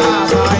Bye.